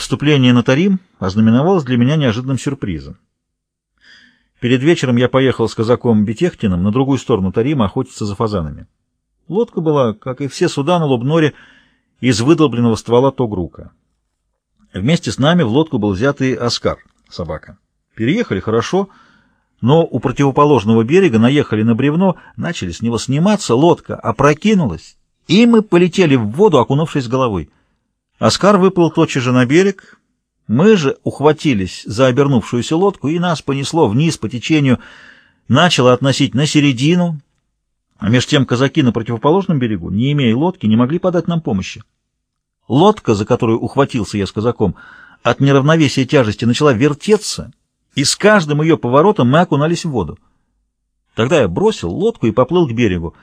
Вступление на Тарим ознаменовалось для меня неожиданным сюрпризом. Перед вечером я поехал с казаком Бетехтиным на другую сторону Тарима охотиться за фазанами. Лодка была, как и все суда на Лобноре, из выдолбленного ствола Тогрука. Вместе с нами в лодку был взят и Оскар, собака. Переехали хорошо, но у противоположного берега наехали на бревно, начали с него сниматься, лодка опрокинулась, и мы полетели в воду, окунувшись головой. Оскар выплыл тотчас же на берег, мы же ухватились за обернувшуюся лодку, и нас понесло вниз по течению, начало относить на середину, а меж тем казаки на противоположном берегу, не имея лодки, не могли подать нам помощи. Лодка, за которую ухватился я с казаком, от неравновесия тяжести начала вертеться, и с каждым ее поворотом мы окунались в воду. Тогда я бросил лодку и поплыл к берегу,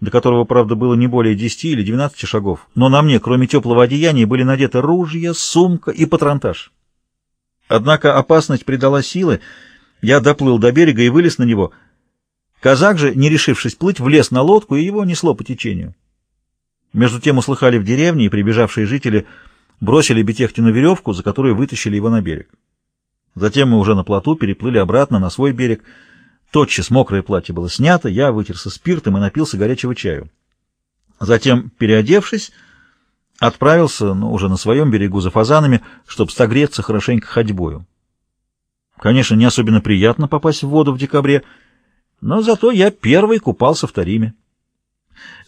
до которого, правда, было не более 10 или 12 шагов, но на мне, кроме теплого одеяния, были надеты ружья, сумка и патронтаж. Однако опасность придала силы, я доплыл до берега и вылез на него. Казак же, не решившись плыть, влез на лодку, и его несло по течению. Между тем услыхали в деревне, и прибежавшие жители бросили Бетехтину веревку, за которую вытащили его на берег. Затем мы уже на плоту переплыли обратно на свой берег. Тотчас мокрое платье было снято, я вытерся спиртом и напился горячего чаю. Затем, переодевшись, отправился, ну, уже на своем берегу за фазанами, чтобы согреться хорошенько ходьбою. Конечно, не особенно приятно попасть в воду в декабре, но зато я первый купался в Тариме.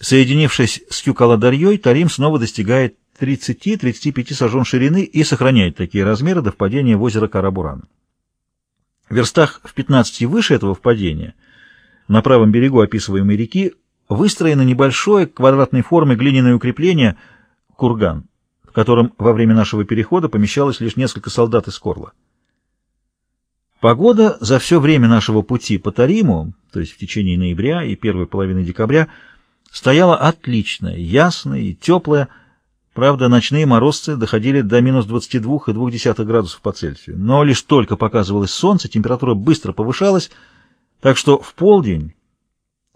Соединившись с Кюкаладарьей, Тарим снова достигает 30-35 сажен ширины и сохраняет такие размеры до впадения в озеро Карабуран. В верстах в 15 выше этого впадения, на правом берегу описываемой реки, выстроено небольшое квадратной формы глиняное укрепление «Курган», в котором во время нашего перехода помещалось лишь несколько солдат из Корла. Погода за все время нашего пути по Тариму, то есть в течение ноября и первой половины декабря, стояла отличная, ясная и теплая, правда, ночные морозцы доходили до минус 22,2 градусов по Цельсию, но лишь только показывалось солнце, температура быстро повышалась, так что в полдень,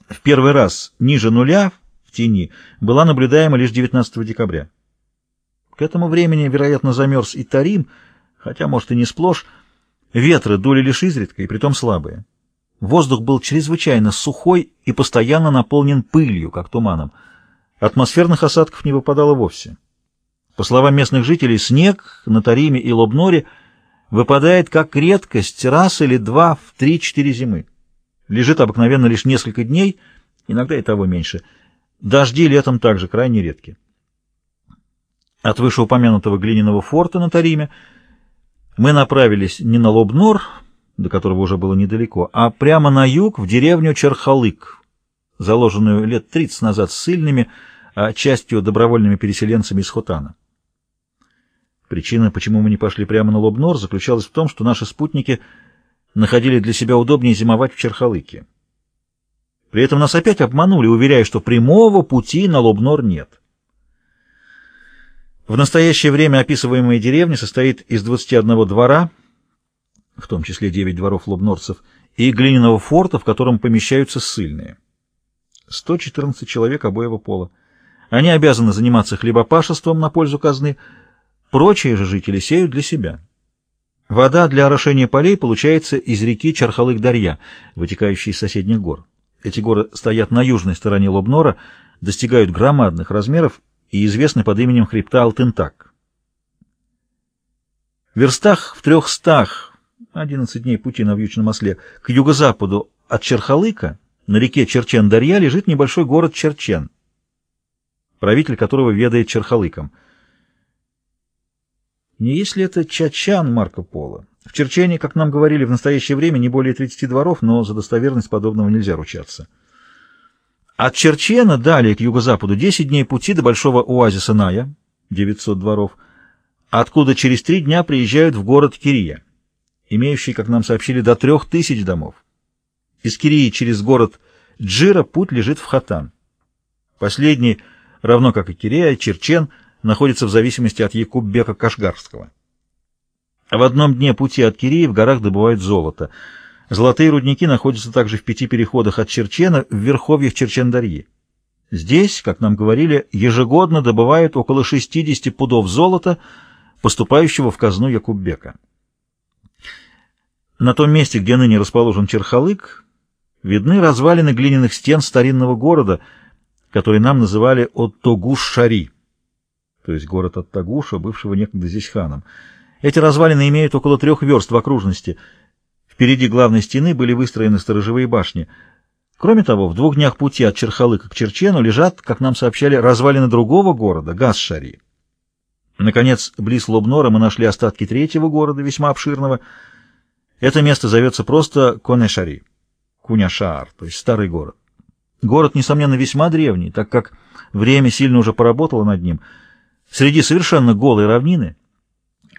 в первый раз ниже нуля в тени, была наблюдаема лишь 19 декабря. К этому времени, вероятно, замерз и Тарим, хотя, может, и не сплошь, ветры дули лишь изредка, и притом слабые. Воздух был чрезвычайно сухой и постоянно наполнен пылью, как туманом. Атмосферных осадков не выпадало вовсе. По словам местных жителей, снег на Тариме и Лобноре выпадает как редкость раз или два в три-четыре зимы. Лежит обыкновенно лишь несколько дней, иногда и того меньше. Дожди летом также крайне редки. От вышеупомянутого глиняного форта на Тариме мы направились не на Лобнор, до которого уже было недалеко, а прямо на юг, в деревню Черхалык, заложенную лет 30 назад ссыльными, а частью добровольными переселенцами из Хотана. Причина, почему мы не пошли прямо на Лобнор, заключалась в том, что наши спутники находили для себя удобнее зимовать в Черхалыке. При этом нас опять обманули, уверяя, что прямого пути на Лобнор нет. В настоящее время описываемая деревня состоит из 21 двора, в том числе девять дворов лобнорцев, и глиняного форта, в котором помещаются ссыльные. 114 человек обоего пола. Они обязаны заниматься хлебопашеством на пользу казны, прочие же жители сеют для себя. Вода для орошения полей получается из реки Чархалык-Дарья, вытекающей из соседних гор. Эти горы стоят на южной стороне Лобнора, достигают громадных размеров и известны под именем хребта Алтентак. В верстах в трехстах 11 дней пути на вьючном осле, к юго-западу от Черхалыка, на реке Черчен-Дарья, лежит небольшой город Черчен, правитель которого ведает Черхалыком. Не если это Чачан Марко Поло. В Черчене, как нам говорили, в настоящее время не более 30 дворов, но за достоверность подобного нельзя ручаться. От Черчена далее к юго-западу 10 дней пути до большого оазиса Ная, 900 дворов, откуда через три дня приезжают в город Кирия имеющий, как нам сообщили, до трех тысяч домов. Из Кирии через город Джира путь лежит в Хатан. Последний, равно как и Кирея, Черчен, находится в зависимости от Якуббека Кашгарского. В одном дне пути от Кирии в горах добывают золото. Золотые рудники находятся также в пяти переходах от Черчена в верховьях Черчендарьи. Здесь, как нам говорили, ежегодно добывают около 60 пудов золота, поступающего в казну Якуббека. На том месте, где ныне расположен Черхалык, видны развалины глиняных стен старинного города, который нам называли Оттогуш-Шари, то есть город Оттогуша, бывшего некогда здесь ханом. Эти развалины имеют около трех верст в окружности. Впереди главной стены были выстроены сторожевые башни. Кроме того, в двух днях пути от Черхалыка к Черчену лежат, как нам сообщали, развалины другого города, Гасшари. Наконец, близ Лобнора мы нашли остатки третьего города, весьма обширного. Это место зовется просто Конешари, Куняшаар, то есть старый город. Город, несомненно, весьма древний, так как время сильно уже поработало над ним. Среди совершенно голой равнины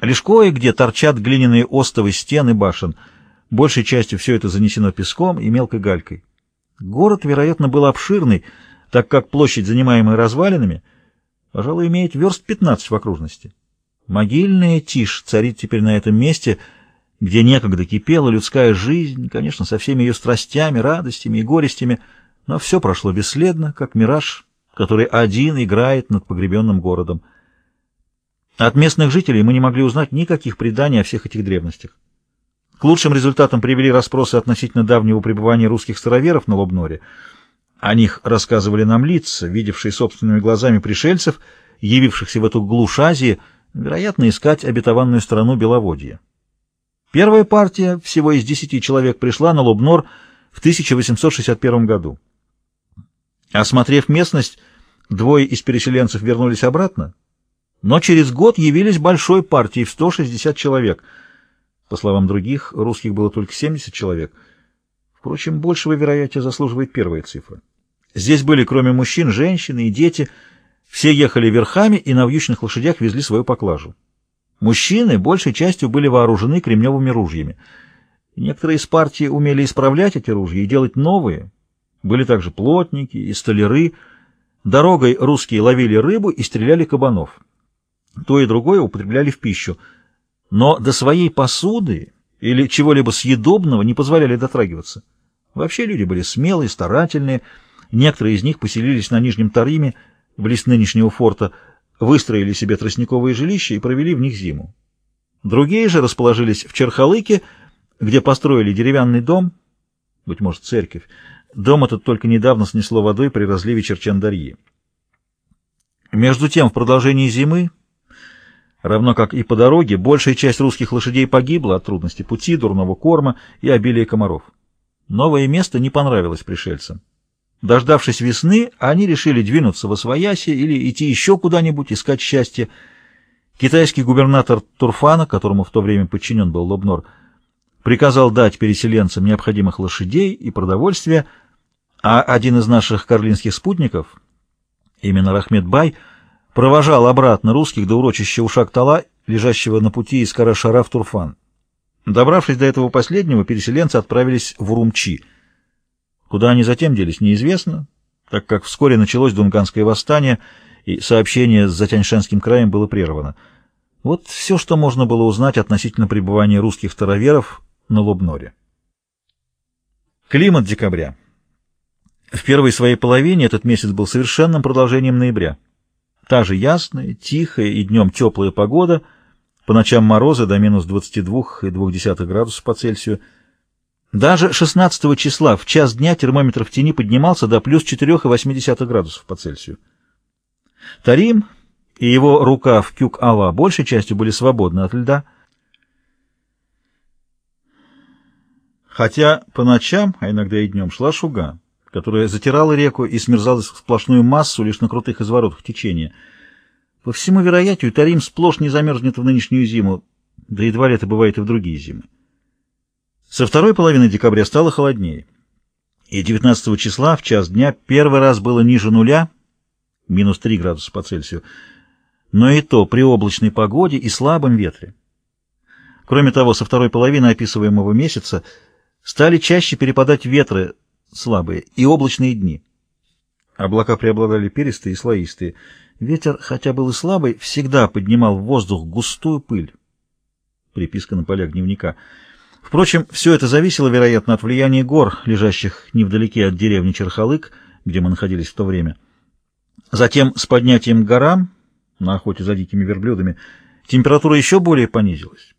Лишь кое-где торчат глиняные остовы стены башен. Большей частью все это занесено песком и мелкой галькой. Город, вероятно, был обширный, так как площадь, занимаемая развалинами, пожалуй, имеет верст 15 в окружности. Могильная тишь царит теперь на этом месте, где некогда кипела людская жизнь, конечно, со всеми ее страстями, радостями и горестями, но все прошло бесследно, как мираж, который один играет над погребенным городом. От местных жителей мы не могли узнать никаких преданий о всех этих древностях. К лучшим результатам привели расспросы относительно давнего пребывания русских староверов на Лобноре. О них рассказывали нам лица, видевшие собственными глазами пришельцев, явившихся в эту глушь Азии, вероятно, искать обетованную страну Беловодья. Первая партия, всего из десяти человек, пришла на Лобнор в 1861 году. Осмотрев местность, двое из переселенцев вернулись обратно, но через год явились большой партией в 160 человек. По словам других, русских было только 70 человек. Впрочем, большего вероятия заслуживает первая цифра. Здесь были, кроме мужчин, женщины и дети. Все ехали верхами и на вьючных лошадях везли свою поклажу. Мужчины большей частью были вооружены кремневыми ружьями. Некоторые из партии умели исправлять эти ружья и делать новые. Были также плотники и столяры. Дорогой русские ловили рыбу и стреляли кабанов. То и другое употребляли в пищу, но до своей посуды или чего-либо съедобного не позволяли дотрагиваться. Вообще люди были смелые, старательные, некоторые из них поселились на Нижнем Тариме, близ нынешнего форта, выстроили себе тростниковые жилища и провели в них зиму. Другие же расположились в Черхалыке, где построили деревянный дом, быть может, церковь. Дом этот только недавно снесло водой при разливе Черчандарьи. Между тем, в продолжении зимы Равно как и по дороге, большая часть русских лошадей погибла от трудностей пути, дурного корма и обилия комаров. Новое место не понравилось пришельцам. Дождавшись весны, они решили двинуться во Освояси или идти еще куда-нибудь искать счастье. Китайский губернатор Турфана, которому в то время подчинен был Лобнор, приказал дать переселенцам необходимых лошадей и продовольствия, а один из наших карлинских спутников, именно Рахмет Бай, провожал обратно русских до урочища Ушак-Тала, лежащего на пути из Карашара в Турфан. Добравшись до этого последнего, переселенцы отправились в Урумчи. Куда они затем делись, неизвестно, так как вскоре началось Дунганское восстание, и сообщение с Затяньшенским краем было прервано. Вот все, что можно было узнать относительно пребывания русских староверов на Лобноре. Климат декабря. В первой своей половине этот месяц был совершенным продолжением ноября. Та же ясная, тихая и днем теплая погода, по ночам морозы до минус 22,2 градусов по Цельсию. Даже 16 числа в час дня термометр в тени поднимался до плюс 4,8 градусов по Цельсию. Тарим и его рука в Кюк-Ала большей частью были свободны от льда, хотя по ночам, а иногда и днем, шла шуга которая затирала реку и смерзалась в сплошную массу лишь на крутых изворотах течения. По всему вероятию, Тарим сплошь не замерзнет в нынешнюю зиму, да едва ли это бывает и в другие зимы. Со второй половины декабря стало холоднее, и 19 числа в час дня первый раз было ниже нуля, минус 3 градуса по Цельсию, но и то при облачной погоде и слабом ветре. Кроме того, со второй половины описываемого месяца стали чаще перепадать ветры слабые, и облачные дни. Облака преобладали перистые и слоистые. Ветер, хотя был и слабый, всегда поднимал в воздух густую пыль. Приписка на полях дневника. Впрочем, все это зависело, вероятно, от влияния гор, лежащих невдалеке от деревни Черхалык, где мы находились в то время. Затем, с поднятием горам, на охоте за дикими верблюдами, температура еще более понизилась.